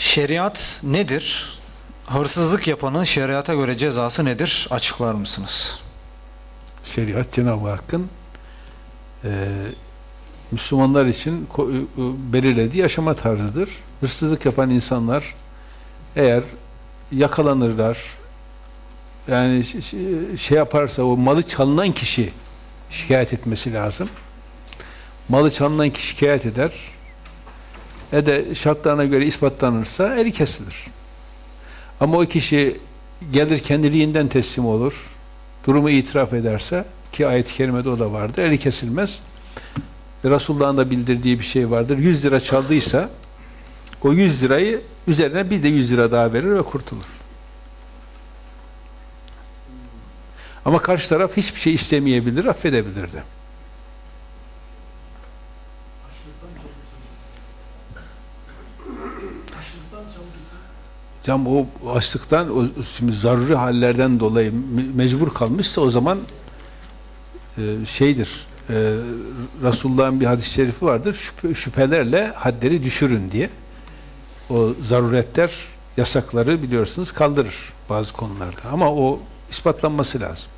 Şeriat nedir? Hırsızlık yapanın şeriata göre cezası nedir? Açıklar mısınız? Şeriat Cenab-ı Hakk'ın e, Müslümanlar için ko- e, belirlediği yaşama tarzıdır. Hırsızlık yapan insanlar eğer yakalanırlar yani şey yaparsa o malı çalınan kişi şikayet etmesi lazım. Malı çalınan kişi şikayet eder. E de şartlarına göre ispatlanırsa eli kesilir. Ama o kişi gelir kendiliğinden teslim olur. Durumu itiraf ederse ki ayet-i kerimede o da vardır. Eli kesilmez. Resulullah'ın da bildirdiği bir şey vardır. 100 lira çaldıysa o 100 lirayı üzerine bir de 100 lira daha verir ve kurtulur. Ama karşı taraf hiçbir şey istemeyebilir, affedebilir de. Cam o açlıktan, o şimdi zaruri hallerden dolayı me- mecbur kalmışsa o zaman e, şeydir. E, Resulullah'ın bir hadis-i şerifi vardır. Şüphe, şüphelerle hadleri düşürün diye. O zaruretler yasakları biliyorsunuz kaldırır bazı konularda. Ama o ispatlanması lazım.